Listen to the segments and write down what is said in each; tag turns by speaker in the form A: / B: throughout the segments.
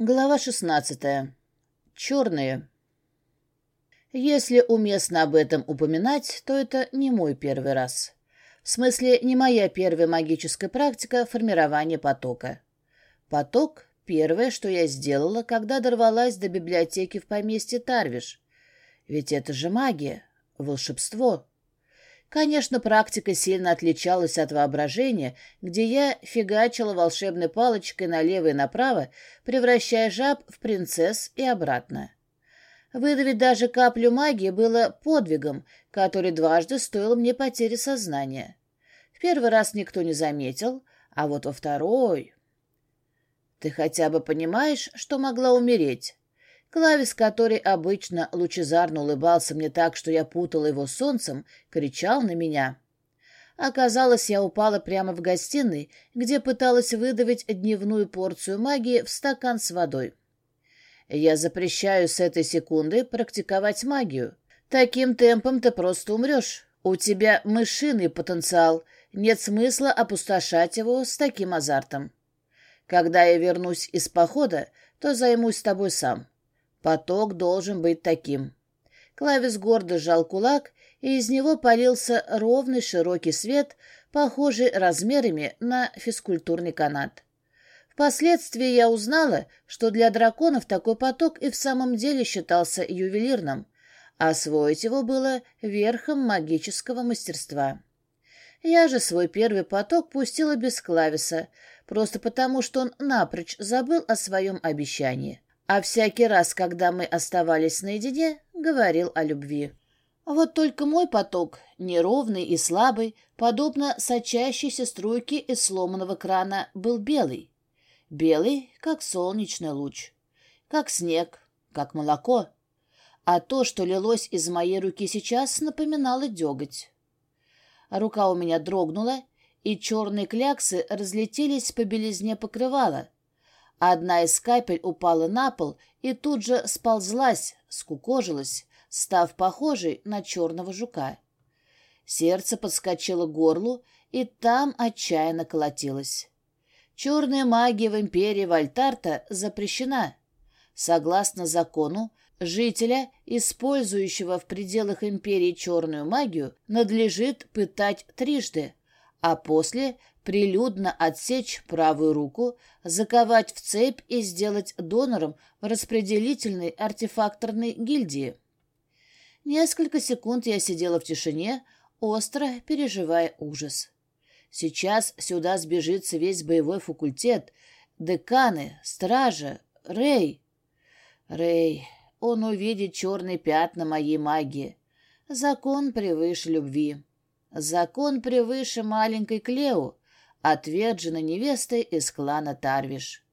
A: Глава шестнадцатая. Черные. Если уместно об этом упоминать, то это не мой первый раз. В смысле, не моя первая магическая практика формирования потока. Поток — первое, что я сделала, когда дорвалась до библиотеки в поместье Тарвиш. Ведь это же магия, волшебство. Конечно, практика сильно отличалась от воображения, где я фигачила волшебной палочкой налево и направо, превращая жаб в принцесс и обратно. Выдавить даже каплю магии было подвигом, который дважды стоил мне потери сознания. В первый раз никто не заметил, а вот во второй... Ты хотя бы понимаешь, что могла умереть? Клавис, который обычно лучезарно улыбался мне так, что я путала его солнцем, кричал на меня. Оказалось, я упала прямо в гостиной, где пыталась выдавить дневную порцию магии в стакан с водой. Я запрещаю с этой секунды практиковать магию. Таким темпом ты просто умрешь. У тебя мышиный потенциал, нет смысла опустошать его с таким азартом. Когда я вернусь из похода, то займусь тобой сам. Поток должен быть таким. Клавис гордо сжал кулак, и из него полился ровный широкий свет, похожий размерами на физкультурный канат. Впоследствии я узнала, что для драконов такой поток и в самом деле считался ювелирным, освоить его было верхом магического мастерства. Я же свой первый поток пустила без клависа, просто потому, что он напрочь забыл о своем обещании а всякий раз, когда мы оставались наедине, говорил о любви. Вот только мой поток, неровный и слабый, подобно сочащейся струйке из сломанного крана, был белый. Белый, как солнечный луч, как снег, как молоко. А то, что лилось из моей руки сейчас, напоминало деготь. Рука у меня дрогнула, и черные кляксы разлетелись по белизне покрывала — Одна из капель упала на пол и тут же сползлась, скукожилась, став похожей на черного жука. Сердце подскочило к горлу, и там отчаянно колотилось. Черная магия в империи Вальтарта запрещена. Согласно закону, жителя, использующего в пределах империи черную магию, надлежит пытать трижды, а после прилюдно отсечь правую руку, заковать в цепь и сделать донором в распределительной артефакторной гильдии. Несколько секунд я сидела в тишине, остро переживая ужас. Сейчас сюда сбежится весь боевой факультет, деканы, стража, Рэй. Рэй, он увидит черные пятна моей магии. Закон превыше любви. Закон превыше маленькой Клео, отверженной невестой из клана Тарвиш.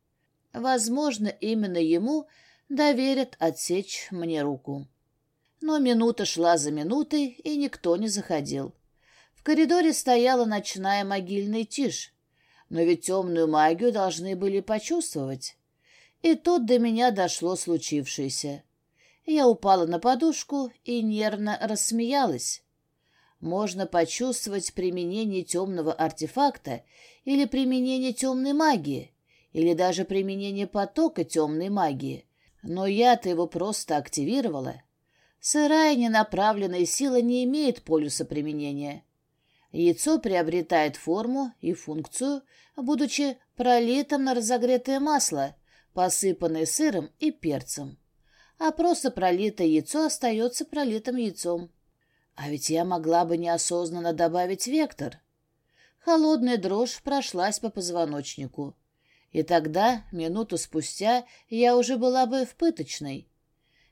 A: Возможно, именно ему доверят отсечь мне руку. Но минута шла за минутой, и никто не заходил. В коридоре стояла ночная могильная тишь, но ведь темную магию должны были почувствовать. И тут до меня дошло случившееся. Я упала на подушку и нервно рассмеялась можно почувствовать применение темного артефакта или применение темной магии, или даже применение потока темной магии. Но я-то его просто активировала. Сырая ненаправленная сила не имеет полюса применения. Яйцо приобретает форму и функцию, будучи пролитым на разогретое масло, посыпанное сыром и перцем. А просто пролитое яйцо остается пролитым яйцом. А ведь я могла бы неосознанно добавить вектор. Холодная дрожь прошлась по позвоночнику. И тогда, минуту спустя, я уже была бы в пыточной.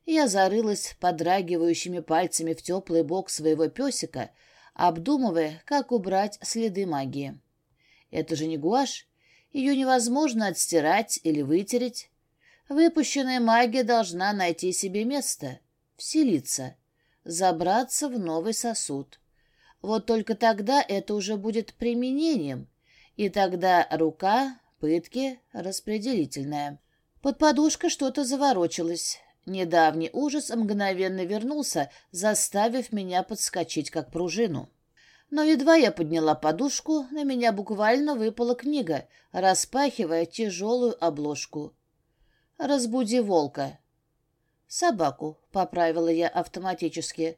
A: Я зарылась подрагивающими пальцами в теплый бок своего песика, обдумывая, как убрать следы магии. Это же не гуашь. Ее невозможно отстирать или вытереть. Выпущенная магия должна найти себе место, вселиться — забраться в новый сосуд. Вот только тогда это уже будет применением, и тогда рука, пытки, распределительная. Под подушкой что-то заворочилось. Недавний ужас мгновенно вернулся, заставив меня подскочить как пружину. Но едва я подняла подушку, на меня буквально выпала книга, распахивая тяжелую обложку. Разбуди волка. Собаку, поправила я автоматически.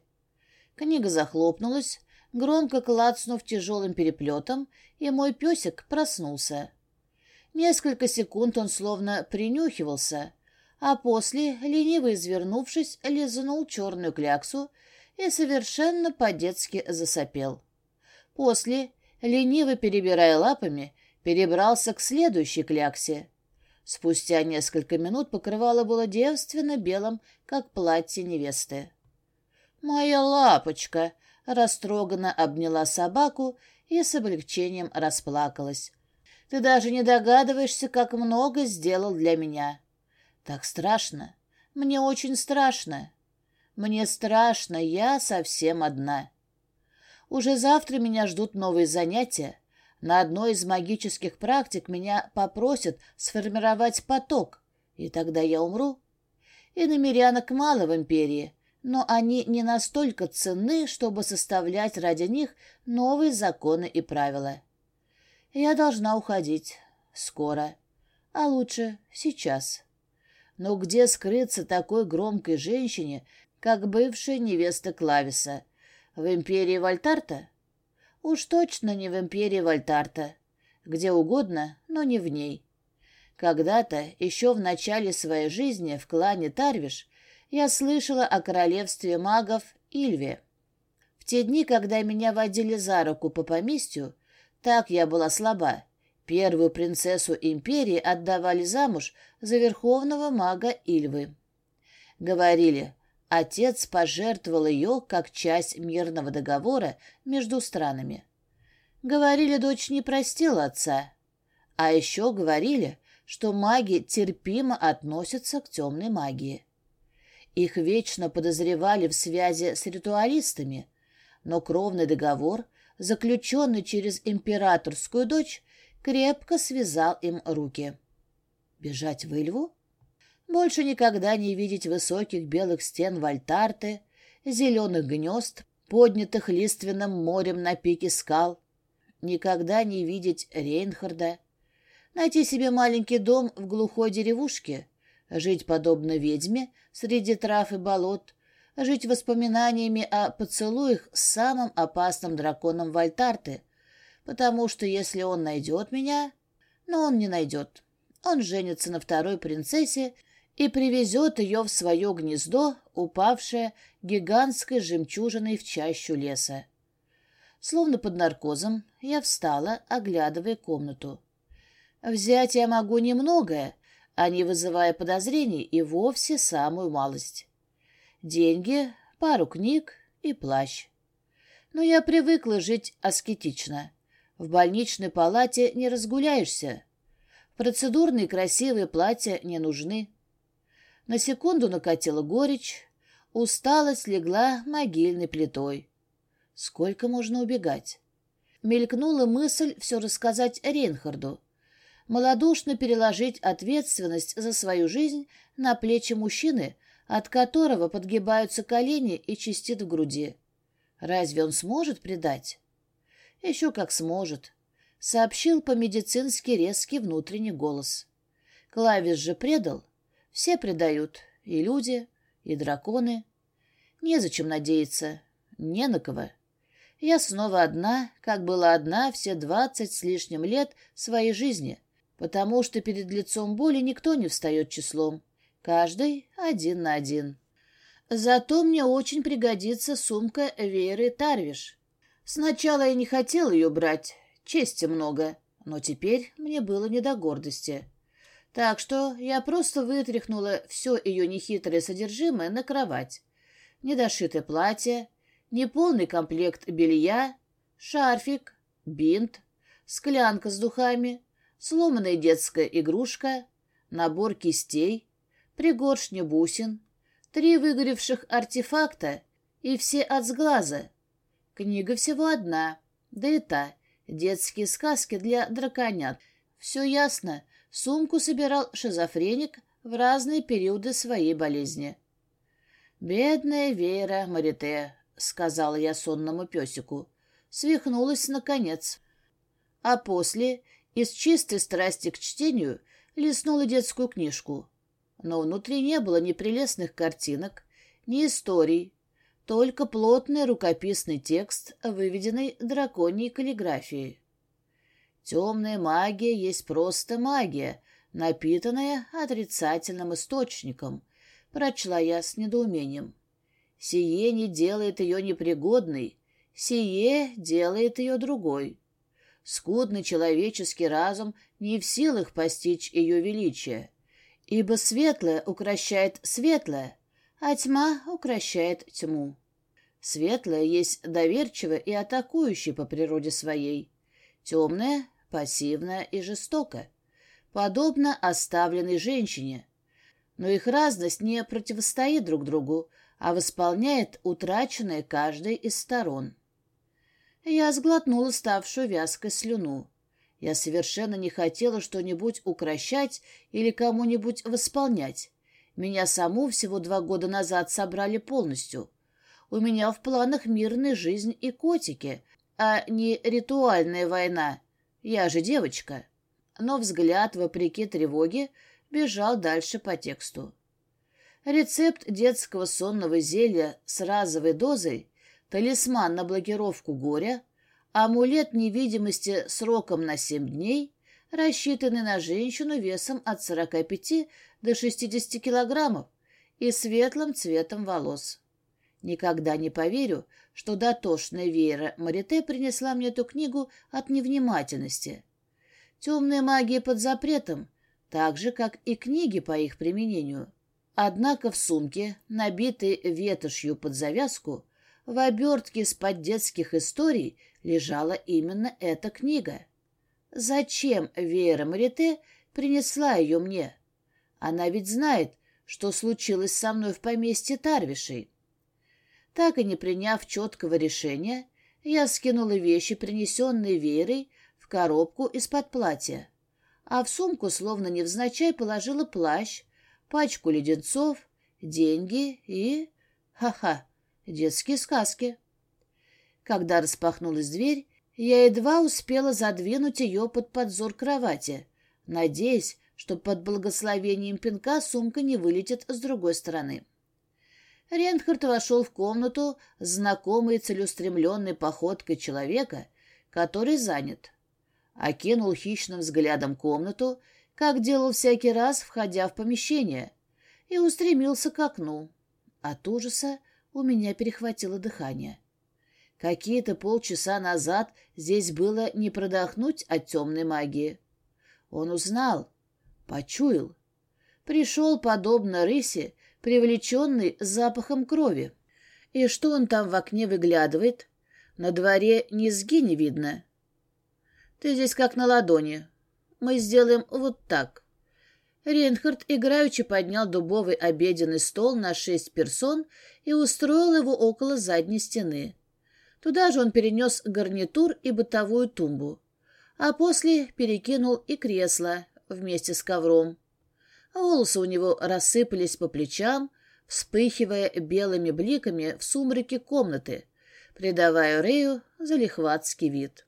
A: Книга захлопнулась, громко клацнув тяжелым переплетом, и мой песик проснулся. Несколько секунд он словно принюхивался, а после, лениво извернувшись, лизнул черную кляксу и совершенно по-детски засопел. После, лениво перебирая лапами, перебрался к следующей кляксе. Спустя несколько минут покрывало было девственно белым, как платье невесты. «Моя лапочка!» — растроганно обняла собаку и с облегчением расплакалась. «Ты даже не догадываешься, как много сделал для меня. Так страшно. Мне очень страшно. Мне страшно, я совсем одна. Уже завтра меня ждут новые занятия. На одной из магических практик меня попросят сформировать поток, и тогда я умру. И намерянок мало в империи, но они не настолько ценны, чтобы составлять ради них новые законы и правила. Я должна уходить. Скоро. А лучше сейчас. Но где скрыться такой громкой женщине, как бывшая невеста Клависа? В империи Вольтарта? Уж точно не в империи Вольтарта. Где угодно, но не в ней. Когда-то, еще в начале своей жизни в клане Тарвиш, я слышала о королевстве магов Ильве. В те дни, когда меня водили за руку по поместью, так я была слаба, Первую принцессу империи отдавали замуж за верховного мага Ильвы. Говорили, отец пожертвовал ее как часть мирного договора между странами. Говорили, дочь не простила отца. А еще говорили, что маги терпимо относятся к темной магии. Их вечно подозревали в связи с ритуалистами, но кровный договор, заключенный через императорскую дочь, крепко связал им руки. Бежать в Ильву? Больше никогда не видеть высоких белых стен Вальтарты, зеленых гнезд, поднятых лиственным морем на пике скал. Никогда не видеть Рейнхарда. Найти себе маленький дом в глухой деревушке, жить подобно ведьме среди трав и болот, жить воспоминаниями о поцелуях с самым опасным драконом Вальтарты, потому что если он найдет меня... Но он не найдет. Он женится на второй принцессе и привезет ее в свое гнездо, упавшее гигантской жемчужиной в чащу леса. Словно под наркозом, я встала, оглядывая комнату. Взять я могу немногое, а не вызывая подозрений и вовсе самую малость. Деньги, пару книг и плащ. Но я привыкла жить аскетично. В больничной палате не разгуляешься. Процедурные красивые платья не нужны. На секунду накатила горечь, усталость легла могильной плитой. Сколько можно убегать? Мелькнула мысль все рассказать Рейнхарду. Молодушно переложить ответственность за свою жизнь на плечи мужчины, от которого подгибаются колени и чистит в груди. Разве он сможет предать? Еще как сможет. Сообщил по-медицински резкий внутренний голос. Клавиш же предал. Все предают. И люди, и драконы. Незачем надеяться. Не на кого. Я снова одна, как была одна все двадцать с лишним лет своей жизни, потому что перед лицом боли никто не встает числом. Каждый один на один. Зато мне очень пригодится сумка Веры Тарвиш. Сначала я не хотел ее брать, чести много, но теперь мне было не до гордости. Так что я просто вытряхнула все ее нехитрое содержимое на кровать. Недошитое платье, неполный комплект белья, шарфик, бинт, склянка с духами, сломанная детская игрушка, набор кистей, пригоршня бусин, три выгоревших артефакта и все от сглаза — Книга всего одна, да и та, детские сказки для драконят. Все ясно, сумку собирал шизофреник в разные периоды своей болезни. «Бедная Вера Марите», — сказала я сонному песику, свихнулась наконец. А после, из чистой страсти к чтению, листнула детскую книжку. но внутри не было ни прелестных картинок, ни историй, только плотный рукописный текст, выведенный драконьей каллиграфией. Темная магия есть просто магия, напитанная отрицательным источником, прочла я с недоумением. Сие не делает ее непригодной, сие делает ее другой. Скудный человеческий разум не в силах постичь ее величие, ибо светлое укращает светлое, а тьма укращает тьму. Светлое есть доверчивое и атакующее по природе своей, темное — пассивное и жестокое, подобно оставленной женщине. Но их разность не противостоит друг другу, а восполняет утраченное каждой из сторон. Я сглотнула ставшую вязкой слюну. Я совершенно не хотела что-нибудь укращать или кому-нибудь восполнять. Меня саму всего два года назад собрали полностью. У меня в планах мирная жизнь и котики, а не ритуальная война. Я же девочка. Но взгляд, вопреки тревоге, бежал дальше по тексту. Рецепт детского сонного зелья с разовой дозой, талисман на блокировку горя, амулет невидимости сроком на семь дней, рассчитанный на женщину весом от 45 до 60 килограммов и светлым цветом волос. Никогда не поверю, что дотошная Вера Марите принесла мне эту книгу от невнимательности. Темная магия под запретом, так же, как и книги по их применению. Однако в сумке, набитой ветошью под завязку, в обертке из-под детских историй лежала именно эта книга. Зачем Вера Марите принесла ее мне? Она ведь знает, что случилось со мной в поместье Тарвишей. Так и не приняв четкого решения, я скинула вещи, принесенные Верой, в коробку из-под платья, а в сумку, словно невзначай, положила плащ, пачку леденцов, деньги и... Ха-ха, детские сказки. Когда распахнулась дверь, я едва успела задвинуть ее под подзор кровати, надеясь, что под благословением пинка сумка не вылетит с другой стороны. Ренхард вошел в комнату с знакомой целеустремленной походкой человека, который занят. Окинул хищным взглядом комнату, как делал всякий раз, входя в помещение, и устремился к окну. От ужаса у меня перехватило дыхание. Какие-то полчаса назад здесь было не продохнуть от темной магии. Он узнал, почуял. Пришел, подобно рысе, привлеченный запахом крови. И что он там в окне выглядывает? На дворе низги не видно. Ты здесь как на ладони. Мы сделаем вот так. Рейнхард играючи поднял дубовый обеденный стол на шесть персон и устроил его около задней стены. Туда же он перенес гарнитур и бытовую тумбу, а после перекинул и кресло, вместе с ковром. Волосы у него рассыпались по плечам, вспыхивая белыми бликами в сумраке комнаты, придавая Рею залихватский вид.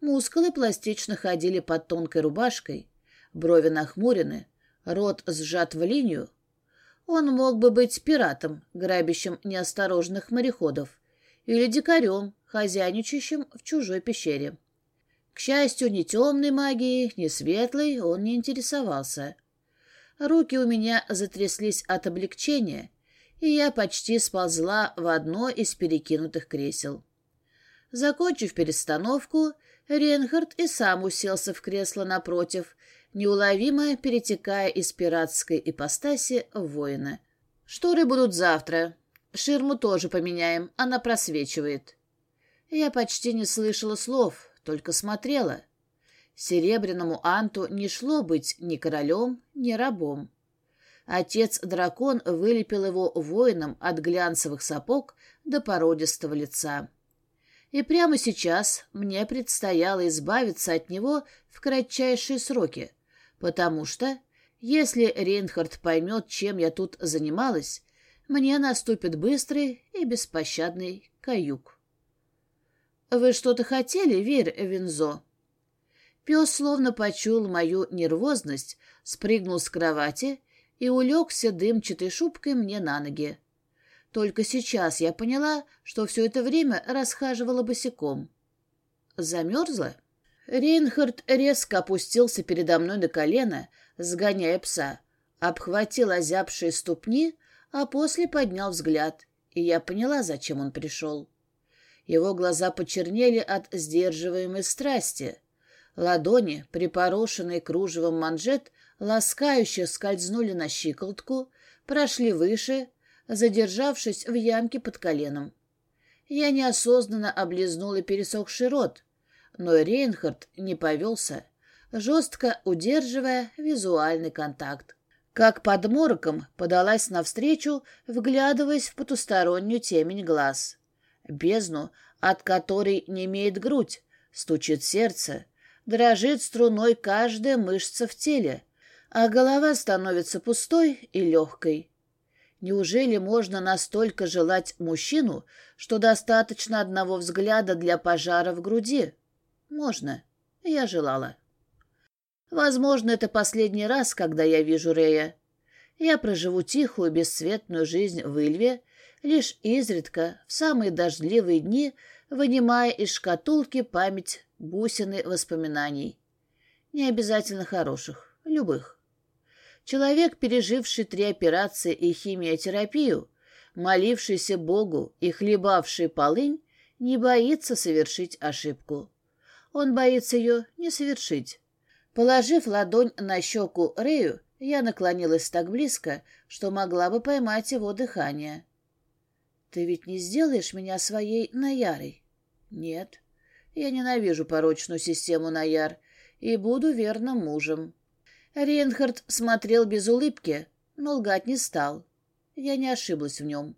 A: Мускулы пластично ходили под тонкой рубашкой, брови нахмурены, рот сжат в линию. Он мог бы быть пиратом, грабящим неосторожных мореходов, или дикарем, хозяйничающим в чужой пещере. К счастью, ни темной магией, ни светлой он не интересовался. Руки у меня затряслись от облегчения, и я почти сползла в одно из перекинутых кресел. Закончив перестановку, Ренхард и сам уселся в кресло напротив, неуловимо перетекая из пиратской ипостаси в воина. «Шторы будут завтра. Ширму тоже поменяем, она просвечивает». Я почти не слышала слов, только смотрела. Серебряному Анту не шло быть ни королем, ни рабом. Отец-дракон вылепил его воином от глянцевых сапог до породистого лица. И прямо сейчас мне предстояло избавиться от него в кратчайшие сроки, потому что, если Рейнхард поймет, чем я тут занималась, мне наступит быстрый и беспощадный каюк. «Вы что-то хотели, Верь Винзо?» Пес словно почуял мою нервозность, спрыгнул с кровати и улегся дымчатой шубкой мне на ноги. Только сейчас я поняла, что все это время расхаживала босиком. Замерзла? Рейнхард резко опустился передо мной на колено, сгоняя пса, обхватил озябшие ступни, а после поднял взгляд, и я поняла, зачем он пришел. Его глаза почернели от сдерживаемой страсти. Ладони, припорошенные кружевом манжет, ласкающе скользнули на щиколотку, прошли выше, задержавшись в ямке под коленом. Я неосознанно облизнула пересохший рот, но Рейнхард не повелся, жестко удерживая визуальный контакт. Как под мороком подалась навстречу, вглядываясь в потустороннюю темень глаз. Бездну, от которой не имеет грудь, стучит сердце, дрожит струной каждая мышца в теле, а голова становится пустой и легкой. Неужели можно настолько желать мужчину, что достаточно одного взгляда для пожара в груди? Можно. Я желала. Возможно, это последний раз, когда я вижу Рея. Я проживу тихую, бесцветную жизнь в Ильве, лишь изредка, в самые дождливые дни, вынимая из шкатулки память бусины воспоминаний. Не обязательно хороших, любых. Человек, переживший три операции и химиотерапию, молившийся Богу и хлебавший полынь, не боится совершить ошибку. Он боится ее не совершить. Положив ладонь на щеку Рэю, я наклонилась так близко, что могла бы поймать его дыхание. «Ты ведь не сделаешь меня своей Наярой?» «Нет. Я ненавижу порочную систему Наяр и буду верным мужем». Рейнхард смотрел без улыбки, но лгать не стал. Я не ошиблась в нем.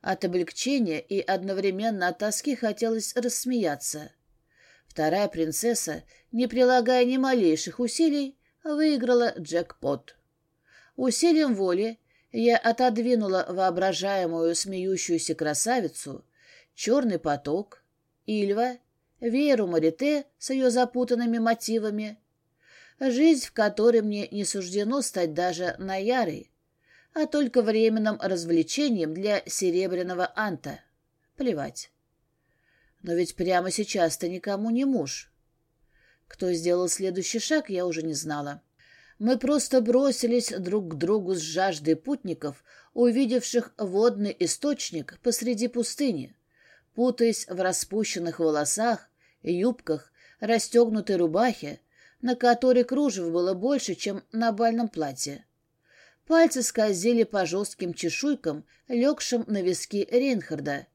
A: От облегчения и одновременно от тоски хотелось рассмеяться. Вторая принцесса, не прилагая ни малейших усилий, выиграла джекпот. Усилием воли я отодвинула воображаемую смеющуюся красавицу, черный поток, Ильва, Вееру Марите с ее запутанными мотивами, жизнь, в которой мне не суждено стать даже наярой, а только временным развлечением для серебряного анта. Плевать. Но ведь прямо сейчас ты никому не муж. Кто сделал следующий шаг, я уже не знала. Мы просто бросились друг к другу с жаждой путников, увидевших водный источник посреди пустыни, путаясь в распущенных волосах, юбках, расстегнутой рубахе, на которой кружев было больше, чем на бальном платье. Пальцы скользили по жестким чешуйкам, легшим на виски Рейнхарда.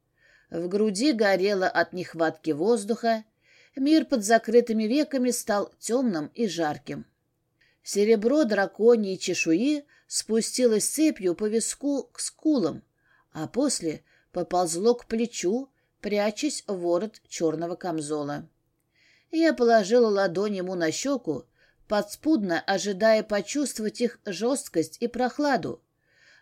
A: В груди горело от нехватки воздуха, мир под закрытыми веками стал темным и жарким. Серебро драконьей чешуи спустилось цепью по виску к скулам, а после поползло к плечу, прячась в ворот черного камзола. Я положила ладонь ему на щеку, подспудно ожидая почувствовать их жесткость и прохладу,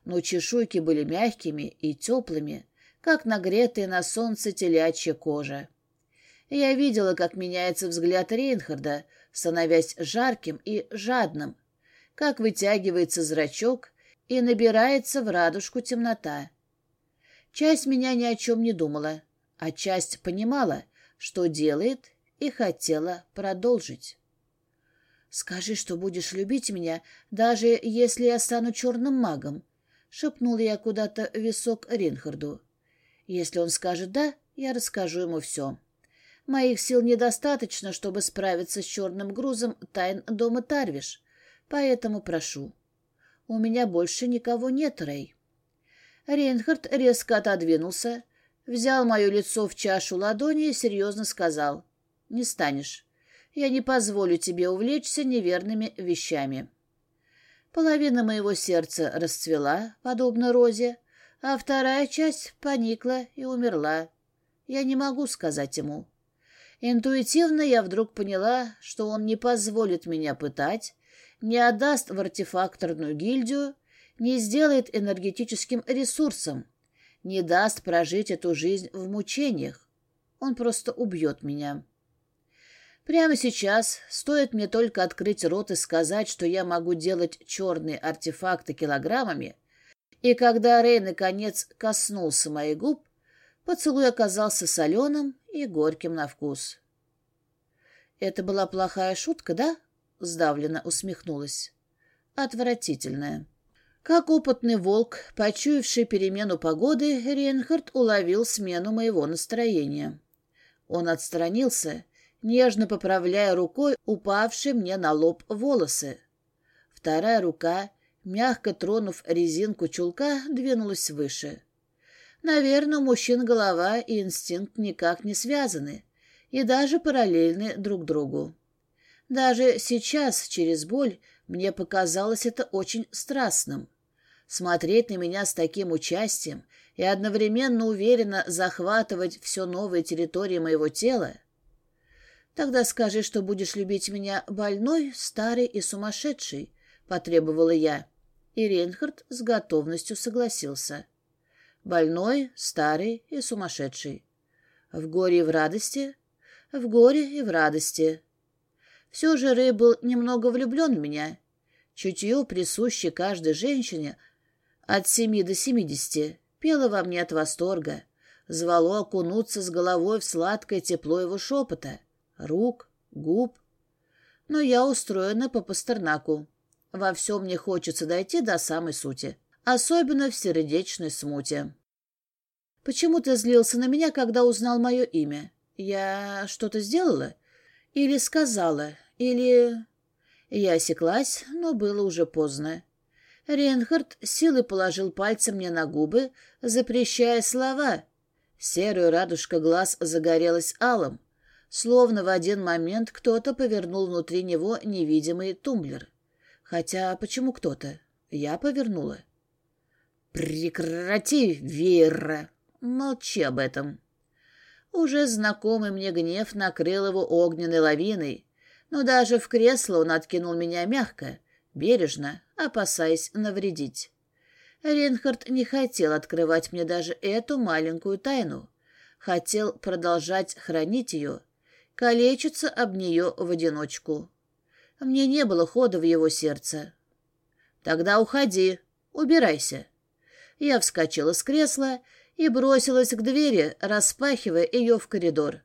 A: но чешуйки были мягкими и теплыми, как нагретая на солнце телячья кожа. Я видела, как меняется взгляд Рейнхарда, становясь жарким и жадным, как вытягивается зрачок и набирается в радужку темнота. Часть меня ни о чем не думала, а часть понимала, что делает, и хотела продолжить. «Скажи, что будешь любить меня, даже если я стану черным магом», — шепнула я куда-то в висок Ринхарду. Если он скажет «да», я расскажу ему все. Моих сил недостаточно, чтобы справиться с черным грузом тайн дома Тарвиш, поэтому прошу. У меня больше никого нет, Рэй. Рейнхард резко отодвинулся, взял мое лицо в чашу ладони и серьезно сказал «Не станешь. Я не позволю тебе увлечься неверными вещами». Половина моего сердца расцвела, подобно розе, а вторая часть поникла и умерла. Я не могу сказать ему. Интуитивно я вдруг поняла, что он не позволит меня пытать, не отдаст в артефакторную гильдию, не сделает энергетическим ресурсом, не даст прожить эту жизнь в мучениях. Он просто убьет меня. Прямо сейчас, стоит мне только открыть рот и сказать, что я могу делать черные артефакты килограммами, и когда Рэй наконец коснулся моих губ, поцелуй оказался соленым и горьким на вкус. «Это была плохая шутка, да?» — сдавленно усмехнулась. «Отвратительная». Как опытный волк, почуявший перемену погоды, Рейнхард уловил смену моего настроения. Он отстранился, нежно поправляя рукой упавшие мне на лоб волосы. Вторая рука, мягко тронув резинку чулка, двинулась выше. Наверное, у мужчин голова и инстинкт никак не связаны и даже параллельны друг другу. Даже сейчас, через боль, мне показалось это очень страстным. Смотреть на меня с таким участием и одновременно уверенно захватывать все новые территории моего тела. Тогда скажи, что будешь любить меня больной, старый и сумасшедший, — потребовала я. И Рейнхард с готовностью согласился. Больной, старый и сумасшедший. В горе и в радости? В горе и в радости. Все же Рэй был немного влюблен в меня. Чутье, присуще каждой женщине от семи до семидесяти, пело во мне от восторга, звало окунуться с головой в сладкое тепло его шепота, рук, губ. Но я устроена по Пастернаку. Во всем мне хочется дойти до самой сути, особенно в сердечной смуте. Почему ты злился на меня, когда узнал мое имя? Я что-то сделала? Или сказала? Или... Я осеклась, но было уже поздно. Ренхард силой положил пальцы мне на губы, запрещая слова. Серая радужка глаз загорелась алым, словно в один момент кто-то повернул внутри него невидимый тумблер. Хотя почему кто-то? Я повернула. «Прекрати, Вера! Молчи об этом!» Уже знакомый мне гнев накрыл его огненной лавиной, но даже в кресло он откинул меня мягко, бережно, опасаясь навредить. Ренхард не хотел открывать мне даже эту маленькую тайну. Хотел продолжать хранить ее, калечиться об нее в одиночку. Мне не было хода в его сердце. «Тогда уходи, убирайся». Я вскочила с кресла и бросилась к двери, распахивая ее в коридор.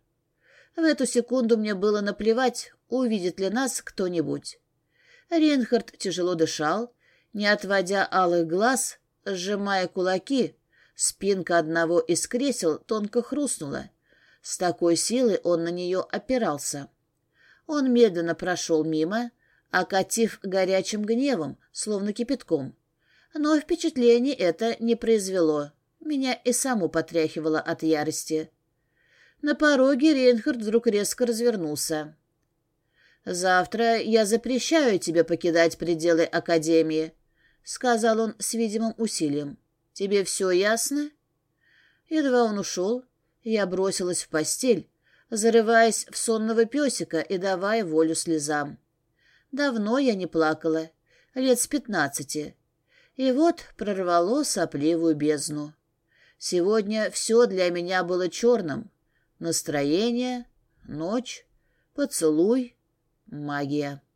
A: В эту секунду мне было наплевать, увидит ли нас кто-нибудь. Ренхард тяжело дышал, не отводя алых глаз, сжимая кулаки. Спинка одного из кресел тонко хрустнула. С такой силой он на нее опирался. Он медленно прошел мимо, окатив горячим гневом, словно кипятком. Но впечатление это не произвело. Меня и саму потряхивало от ярости. На пороге Рейнхард вдруг резко развернулся. «Завтра я запрещаю тебе покидать пределы Академии», — сказал он с видимым усилием. «Тебе все ясно?» Едва он ушел, я бросилась в постель, зарываясь в сонного песика и давая волю слезам. Давно я не плакала, лет с пятнадцати. И вот прорвало сопливую бездну. Сегодня все для меня было черным. Настроение, ночь, поцелуй, магия.